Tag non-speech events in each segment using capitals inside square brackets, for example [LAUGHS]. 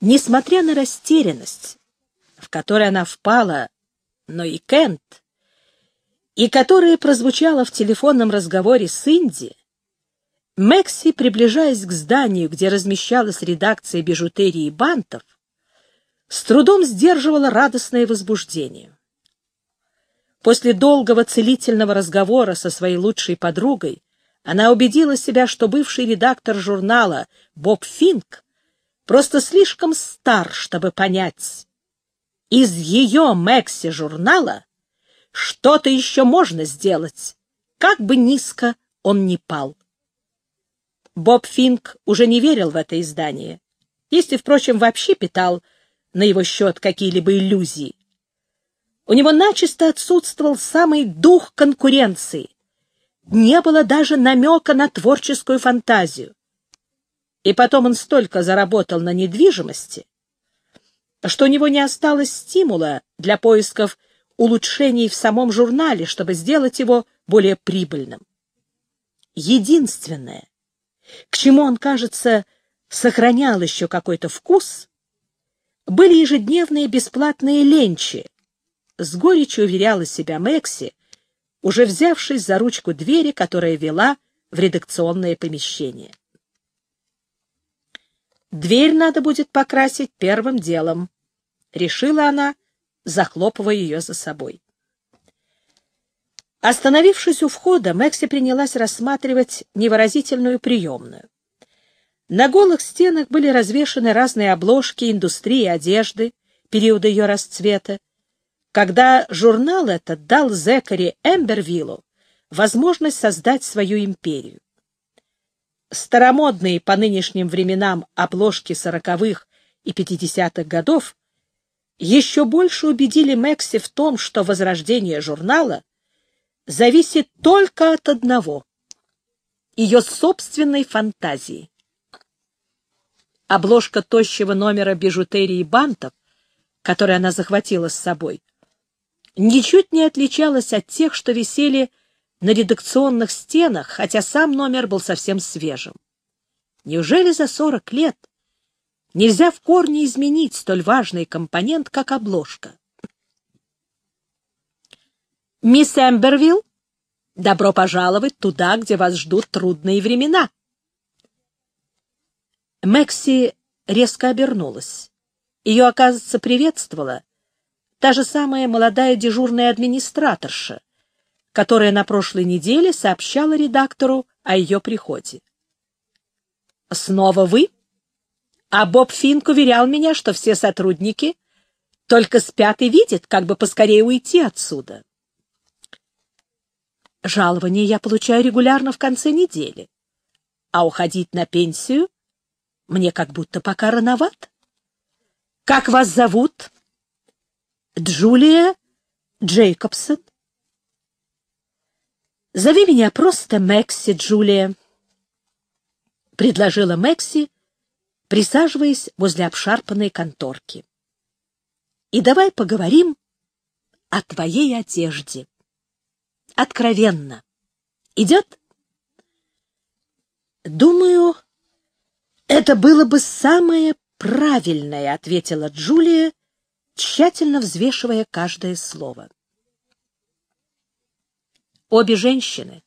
Несмотря на растерянность, в которой она впала, но и Кент, и которая прозвучала в телефонном разговоре с Инди, Мэкси, приближаясь к зданию, где размещалась редакция бижутерии и бантов, с трудом сдерживала радостное возбуждение. После долгого целительного разговора со своей лучшей подругой она убедила себя, что бывший редактор журнала Боб Финк просто слишком стар, чтобы понять. Из ее Мэкси журнала что-то еще можно сделать, как бы низко он ни пал. Боб Финк уже не верил в это издание, если, впрочем, вообще питал на его счет какие-либо иллюзии. У него начисто отсутствовал самый дух конкуренции. Не было даже намека на творческую фантазию. И потом он столько заработал на недвижимости, что у него не осталось стимула для поисков улучшений в самом журнале, чтобы сделать его более прибыльным. Единственное, к чему он, кажется, сохранял еще какой-то вкус, были ежедневные бесплатные ленчи. С горечью уверяла себя Мэкси, уже взявшись за ручку двери, которая вела в редакционное помещение. «Дверь надо будет покрасить первым делом», — решила она, захлопывая ее за собой. Остановившись у входа, Мэкси принялась рассматривать невыразительную приемную. На голых стенах были развешаны разные обложки индустрии одежды периода ее расцвета, когда журнал этот дал Зекари Эмбервиллу возможность создать свою империю. Старомодные по нынешним временам обложки сороковых и пятидесятых годов еще больше убедили Мэкси в том, что возрождение журнала — зависит только от одного — ее собственной фантазии. Обложка тощего номера бижутерии бантов, который она захватила с собой, ничуть не отличалась от тех, что висели на редакционных стенах, хотя сам номер был совсем свежим. Неужели за сорок лет нельзя в корне изменить столь важный компонент, как обложка? «Мисс Эмбервилл, добро пожаловать туда, где вас ждут трудные времена». Мэкси резко обернулась. Ее, оказывается, приветствовала та же самая молодая дежурная администраторша, которая на прошлой неделе сообщала редактору о ее приходе. «Снова вы?» А Боб Финк уверял меня, что все сотрудники только спят и видят, как бы поскорее уйти отсюда. Жалование я получаю регулярно в конце недели. А уходить на пенсию мне как будто пока рановато. Как вас зовут? Джулия Джейкобсон. Зови меня просто Мэкси, Джулия, — предложила Мэкси, присаживаясь возле обшарпанной конторки. И давай поговорим о твоей одежде откровенно. Идет? Думаю, это было бы самое правильное, ответила Джулия, тщательно взвешивая каждое слово. Обе женщины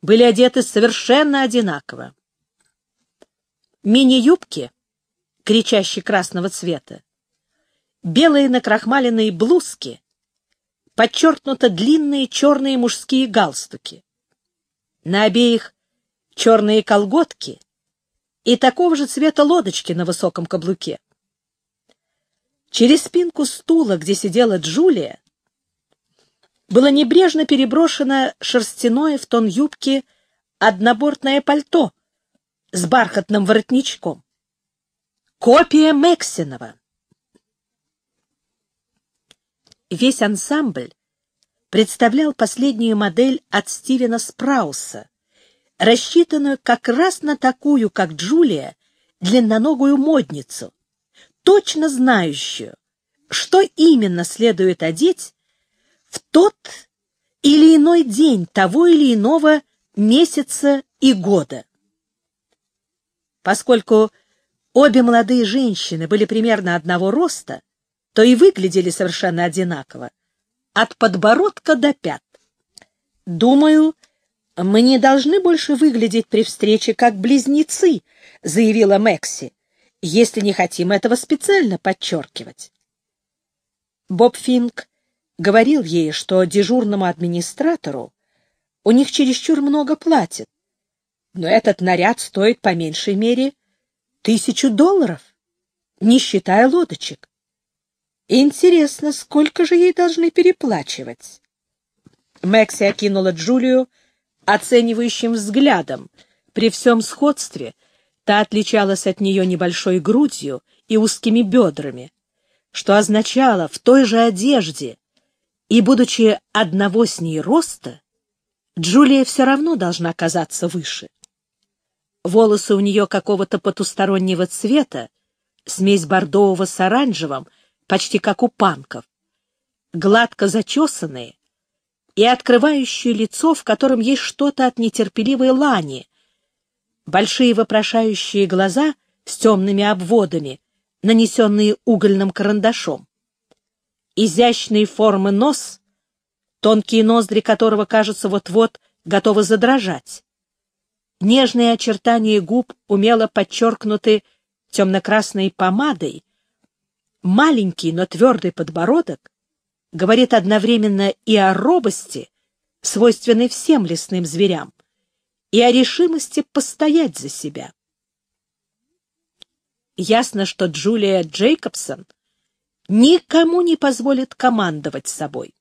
были одеты совершенно одинаково. Мини-юбки, кричащие красного цвета, белые накрахмаленные блузки подчеркнуто длинные черные мужские галстуки. На обеих черные колготки и такого же цвета лодочки на высоком каблуке. Через спинку стула, где сидела Джулия, было небрежно переброшено шерстяное в тон юбки однобортное пальто с бархатным воротничком. Копия Мексинова. Весь ансамбль представлял последнюю модель от Стивена Спрауса, рассчитанную как раз на такую, как Джулия, длинноногую модницу, точно знающую, что именно следует одеть в тот или иной день того или иного месяца и года. Поскольку обе молодые женщины были примерно одного роста, то и выглядели совершенно одинаково, от подбородка до пят. «Думаю, мы не должны больше выглядеть при встрече как близнецы», — заявила Мэкси, «если не хотим этого специально подчеркивать». Боб Финк говорил ей, что дежурному администратору у них чересчур много платят, но этот наряд стоит по меньшей мере тысячу долларов, не считая лодочек. Интересно, сколько же ей должны переплачивать? Мэкси окинула Джулию оценивающим взглядом. При всем сходстве та отличалась от нее небольшой грудью и узкими бедрами, что означало в той же одежде, и, будучи одного с ней роста, Джулия все равно должна казаться выше. Волосы у нее какого-то потустороннего цвета, смесь бордового с оранжевым, почти как у панков, гладко зачесанные и открывающие лицо, в котором есть что-то от нетерпеливой лани, большие вопрошающие глаза с темными обводами, нанесенные угольным карандашом, изящные формы нос, тонкие ноздри которого, кажется, вот-вот готовы задрожать. Нежные очертания губ умело подчеркнуты темно-красной помадой, маленький, но твердый подбородок говорит одновременно и о робости, свойственной всем лесным зверям, и о решимости постоять за себя. Ясно, что Джулия Джейкобсон никому не позволит командовать собой.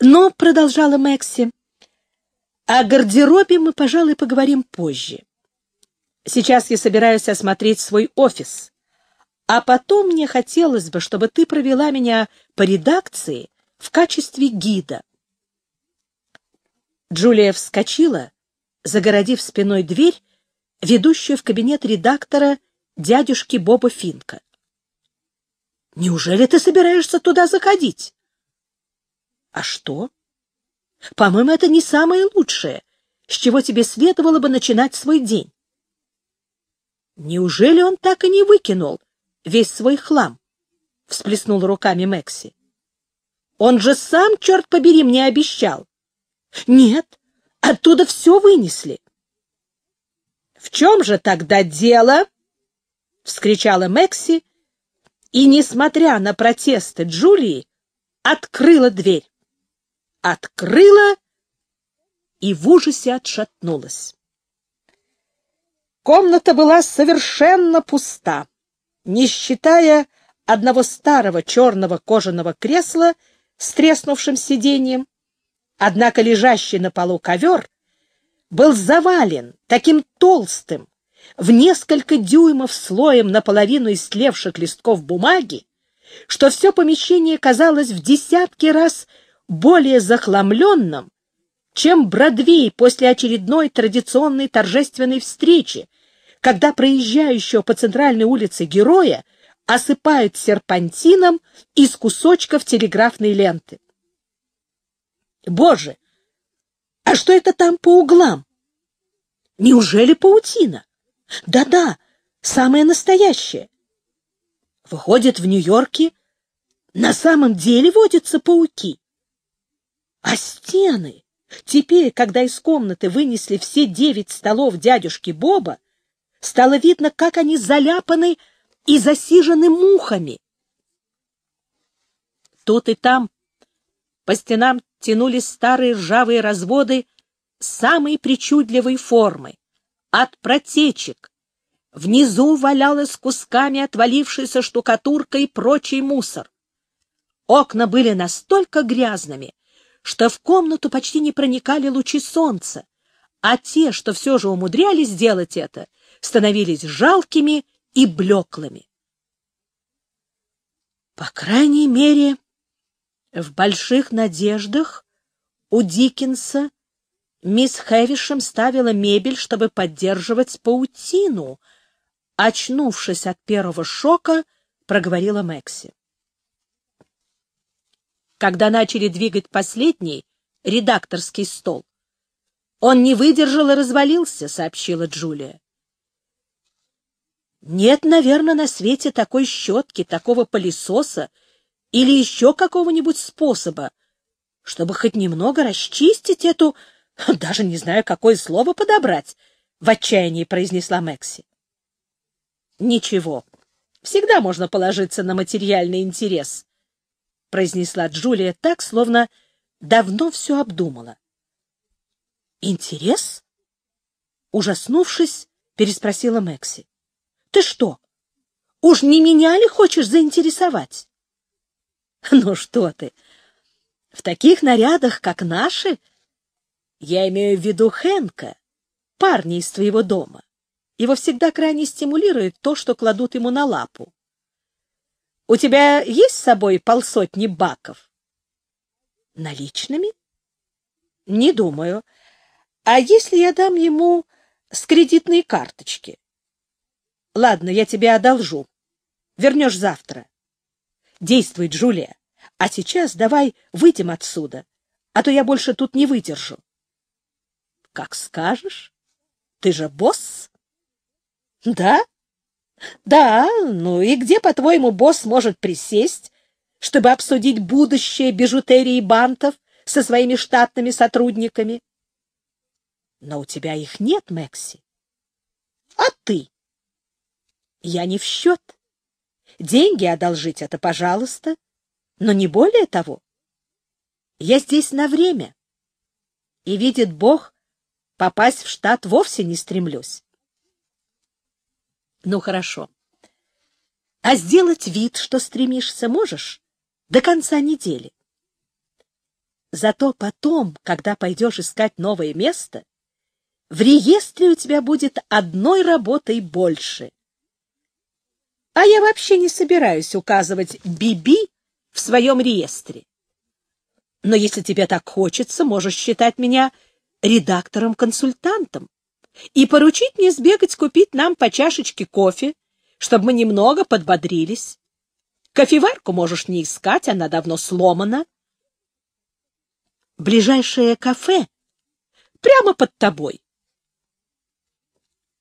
Но, — продолжала Мэкси, — о гардеробе мы, пожалуй, поговорим позже. Сейчас я собираюсь осмотреть свой офис, а потом мне хотелось бы, чтобы ты провела меня по редакции в качестве гида. Джулия вскочила, загородив спиной дверь, ведущую в кабинет редактора дядюшки Боба Финка. Неужели ты собираешься туда заходить? А что? По-моему, это не самое лучшее, с чего тебе следовало бы начинать свой день. Неужели он так и не выкинул весь свой хлам? Всплеснул руками Мэкси. Он же сам, черт побери, мне обещал. Нет, оттуда все вынесли. В чем же тогда дело? Вскричала Мэкси, и, несмотря на протесты Джулии, открыла дверь. Открыла и в ужасе отшатнулась. Комната была совершенно пуста, не считая одного старого черного кожаного кресла с треснувшим сиденьем, однако лежащий на полу ковер был завален таким толстым, в несколько дюймов слоем наполовину истлевших листков бумаги, что все помещение казалось в десятки раз более захламленным, чем Бродвей после очередной традиционной торжественной встречи, когда проезжающего по центральной улице героя осыпают серпантином из кусочков телеграфной ленты. Боже, а что это там по углам? Неужели паутина? Да-да, самое настоящее. Выходит, в Нью-Йорке на самом деле водятся пауки. А стены? Теперь, когда из комнаты вынесли все девять столов дядюшки Боба, стало видно, как они заляпаны и засижены мухами. Тут и там по стенам тянулись старые ржавые разводы самой причудливой формы от протечек. Внизу валялась кусками отвалившаяся штукатурка и прочий мусор. Окна были настолько грязными, что в комнату почти не проникали лучи солнца, а те, что все же умудрялись сделать это, становились жалкими и блеклыми. По крайней мере, в «Больших надеждах» у Диккенса Мисс Хэвишем ставила мебель, чтобы поддерживать паутину. Очнувшись от первого шока, проговорила Мэкси. Когда начали двигать последний редакторский стол, он не выдержал и развалился, сообщила Джулия. Нет, наверное, на свете такой щетки, такого пылесоса или еще какого-нибудь способа, чтобы хоть немного расчистить эту, [LAUGHS] даже не знаю, какое слово подобрать, — в отчаянии произнесла Мэкси. — Ничего, всегда можно положиться на материальный интерес, — произнесла Джулия так, словно давно все обдумала. — Интерес? Ужаснувшись, переспросила Мэкси. Ты что, уж не меня ли хочешь заинтересовать? Ну что ты, в таких нарядах, как наши, я имею в виду Хэнка, парня из твоего дома. Его всегда крайне стимулирует то, что кладут ему на лапу. У тебя есть с собой полсотни баков? Наличными? Не думаю. А если я дам ему с кредитной карточки? Ладно, я тебе одолжу. Вернешь завтра. Действуй, Джулия. А сейчас давай выйдем отсюда, а то я больше тут не выдержу. Как скажешь. Ты же босс? Да? Да, ну и где, по-твоему, босс может присесть, чтобы обсудить будущее бижутерии бантов со своими штатными сотрудниками? Но у тебя их нет, Мэкси. А ты? Я не в счет. Деньги одолжить — это пожалуйста, но не более того. Я здесь на время. И, видит Бог, попасть в штат вовсе не стремлюсь. Ну, хорошо. А сделать вид, что стремишься, можешь до конца недели. Зато потом, когда пойдешь искать новое место, в реестре у тебя будет одной работой больше — а я вообще не собираюсь указывать Биби в своем реестре. Но если тебе так хочется, можешь считать меня редактором-консультантом и поручить мне сбегать купить нам по чашечке кофе, чтобы мы немного подбодрились. Кофеварку можешь не искать, она давно сломана. Ближайшее кафе прямо под тобой.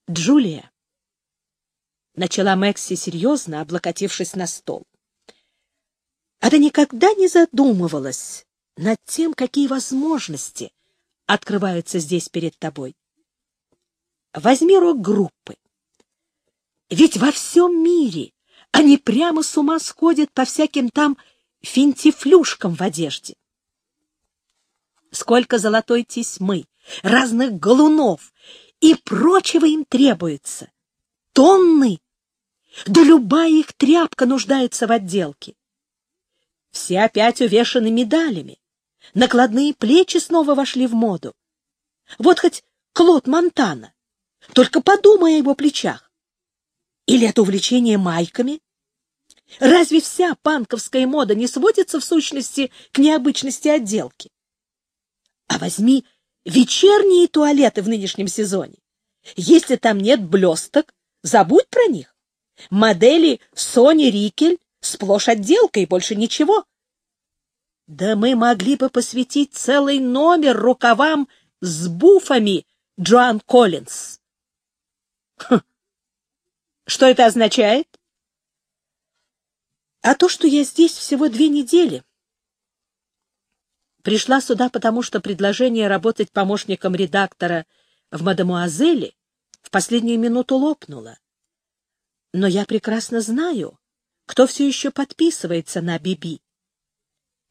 Джулия, — начала Мэкси серьезно, облокотившись на стол. Она никогда не задумывалась над тем, какие возможности открываются здесь перед тобой. Возьми рок-группы. Ведь во всем мире они прямо с ума сходят по всяким там финтифлюшкам в одежде. Сколько золотой тесьмы, разных галунов и прочего им требуется. Тонны да любая их тряпка нуждается в отделке. Все опять увешаны медалями. Накладные плечи снова вошли в моду. Вот хоть Клод Монтана. Только подумай о его плечах. Или это увлечение майками? Разве вся панковская мода не сводится в сущности к необычности отделки? А возьми вечерние туалеты в нынешнем сезоне. Если там нет блесток, забудь про них. Модели Сони Рикель сплошь отделка и больше ничего. Да мы могли бы посвятить целый номер рукавам с буфами Джоан Коллинз. Хм. Что это означает? А то, что я здесь всего две недели. Пришла сюда, потому что предложение работать помощником редактора в «Мадемуазеле» в последнюю минуту лопнуло. Но я прекрасно знаю, кто все еще подписывается на Биби.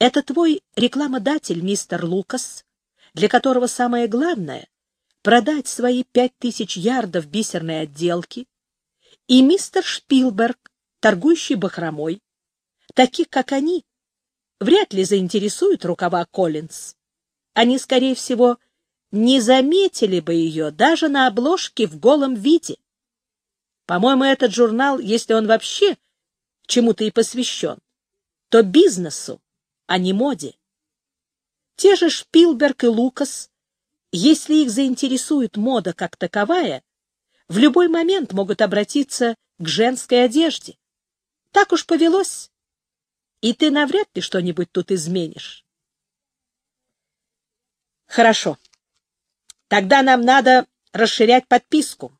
Это твой рекламодатель, мистер Лукас, для которого самое главное — продать свои пять тысяч ярдов бисерной отделки, и мистер Шпилберг, торгующий бахромой. Таких, как они, вряд ли заинтересуют рукава Коллинз. Они, скорее всего, не заметили бы ее даже на обложке в голом виде. По-моему, этот журнал, если он вообще чему-то и посвящен, то бизнесу, а не моде. Те же Шпилберг и Лукас, если их заинтересует мода как таковая, в любой момент могут обратиться к женской одежде. Так уж повелось. И ты навряд ли что-нибудь тут изменишь. Хорошо. Тогда нам надо расширять подписку.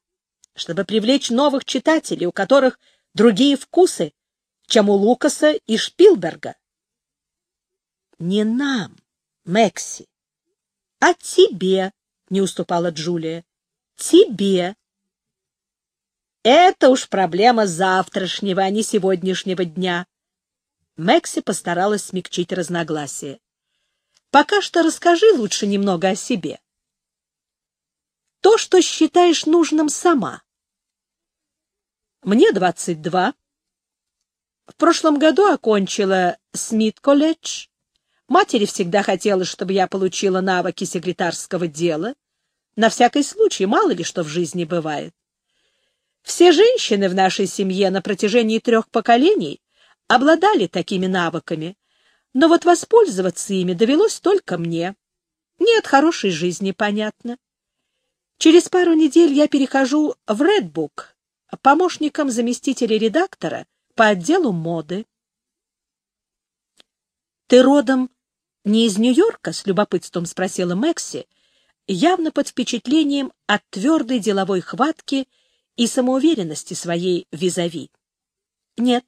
чтобы привлечь новых читателей, у которых другие вкусы, чем у Лукаса и Шпилберга. Не нам, Мэкси, а тебе, не уступала Джулия. Тебе. Это уж проблема завтрашнего, а не сегодняшнего дня. Мэкси постаралась смягчить разногласие. Пока что расскажи лучше немного о себе. То, что считаешь нужным сама. Мне двадцать два. В прошлом году окончила Смит-колледж. Матери всегда хотелось, чтобы я получила навыки секретарского дела. На всякий случай, мало ли что в жизни бывает. Все женщины в нашей семье на протяжении трех поколений обладали такими навыками, но вот воспользоваться ими довелось только мне. Нет хорошей жизни, понятно. Через пару недель я перехожу в Редбук, помощником заместителя редактора по отделу моды. «Ты родом не из Нью-Йорка?» — с любопытством спросила Мэкси, явно под впечатлением от твердой деловой хватки и самоуверенности своей визави. «Нет,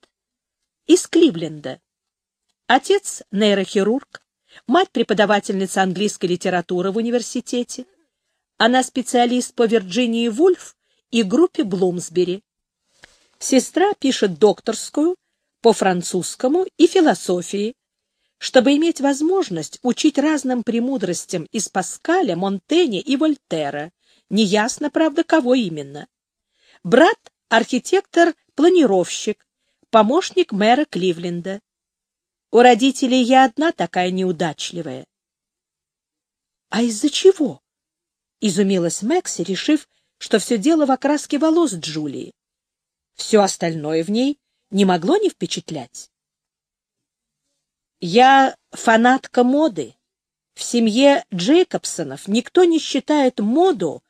из Кливленда. Отец — нейрохирург, мать — преподавательница английской литературы в университете. Она специалист по Вирджинии Вульф и группе Блумсбери. Сестра пишет докторскую по французскому и философии, чтобы иметь возможность учить разным премудростям из Паскаля, Монтэня и Вольтера. Неясно, правда, кого именно. Брат — архитектор-планировщик, помощник мэра Кливленда. У родителей я одна такая неудачливая. — А из-за чего? — изумилась Мэкси, решив, что все дело в окраске волос Джулии. Все остальное в ней не могло не впечатлять. Я фанатка моды. В семье Джейкобсонов никто не считает моду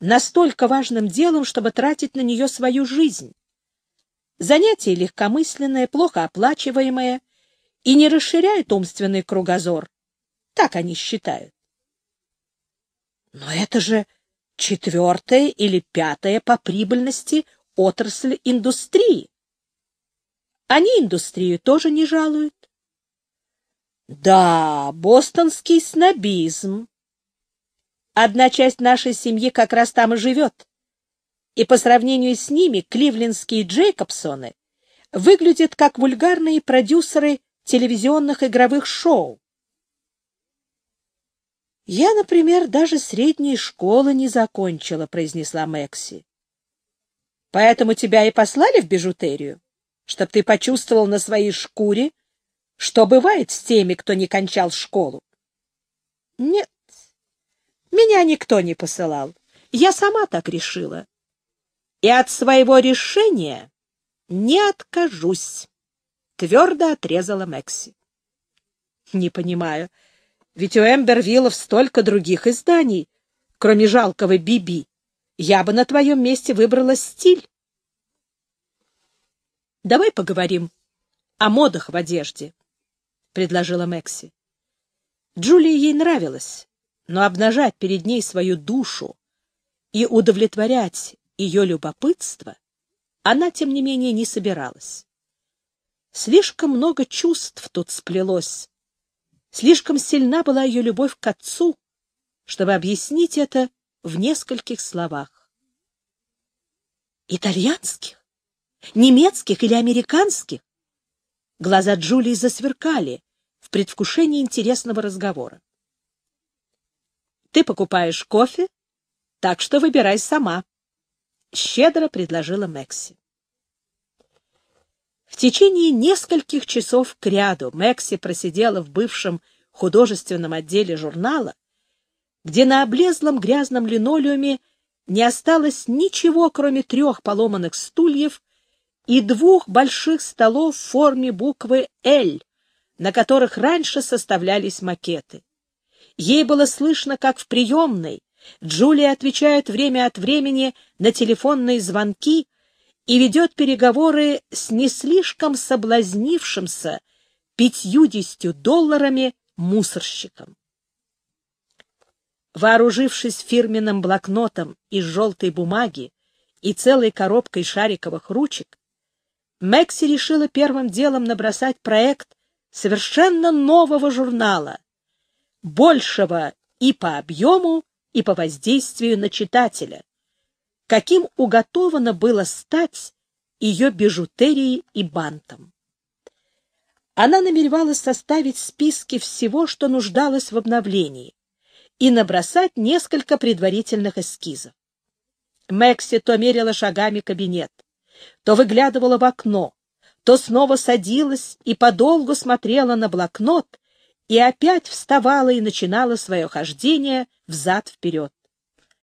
настолько важным делом, чтобы тратить на нее свою жизнь. Занятие легкомысленное, плохо оплачиваемое и не расширяет умственный кругозор. Так они считают. Но это же четвертая или пятая по прибыльности отрасль индустрии. Они индустрию тоже не жалуют. Да, бостонский снобизм. Одна часть нашей семьи как раз там и живет и по сравнению с ними кливлендские Джейкобсоны выглядят как вульгарные продюсеры телевизионных игровых шоу. «Я, например, даже средней школы не закончила», — произнесла Мэкси. «Поэтому тебя и послали в бижутерию, чтобы ты почувствовал на своей шкуре, что бывает с теми, кто не кончал школу». «Нет, меня никто не посылал. Я сама так решила и от своего решения не откажусь, — твердо отрезала Мэкси. — Не понимаю, ведь у Эмбервиллов столько других изданий, кроме жалкого Биби. Я бы на твоем месте выбрала стиль. — Давай поговорим о модах в одежде, — предложила Мэкси. Джулии ей нравилось, но обнажать перед ней свою душу и удовлетворять ее любопытство она, тем не менее, не собиралась. Слишком много чувств тут сплелось. Слишком сильна была ее любовь к отцу, чтобы объяснить это в нескольких словах. Итальянских? Немецких или американских? Глаза Джулии засверкали в предвкушении интересного разговора. Ты покупаешь кофе, так что выбирай сама. — щедро предложила Мэкси. В течение нескольких часов кряду Мэкси просидела в бывшем художественном отделе журнала, где на облезлом грязном линолеуме не осталось ничего, кроме трех поломанных стульев и двух больших столов в форме буквы «Л», на которых раньше составлялись макеты. Ей было слышно, как в приемной Джулия отвечает время от времени на телефонные звонки и ведет переговоры с не слишком соблазнившимся пятьюдесятью долларами мусорщиком. Вооружившись фирменным блокнотом из желтой бумаги и целой коробкой шариковых ручек, Мэкси решила первым делом набросать проект совершенно нового журнала, большего и по объему, и по воздействию на читателя, каким уготовано было стать ее бижутерией и бантом. Она намеревалась составить списки всего, что нуждалось в обновлении, и набросать несколько предварительных эскизов. Мэкси то мерила шагами кабинет, то выглядывала в окно, то снова садилась и подолгу смотрела на блокнот и опять вставала и начинала свое хождение взад-вперед.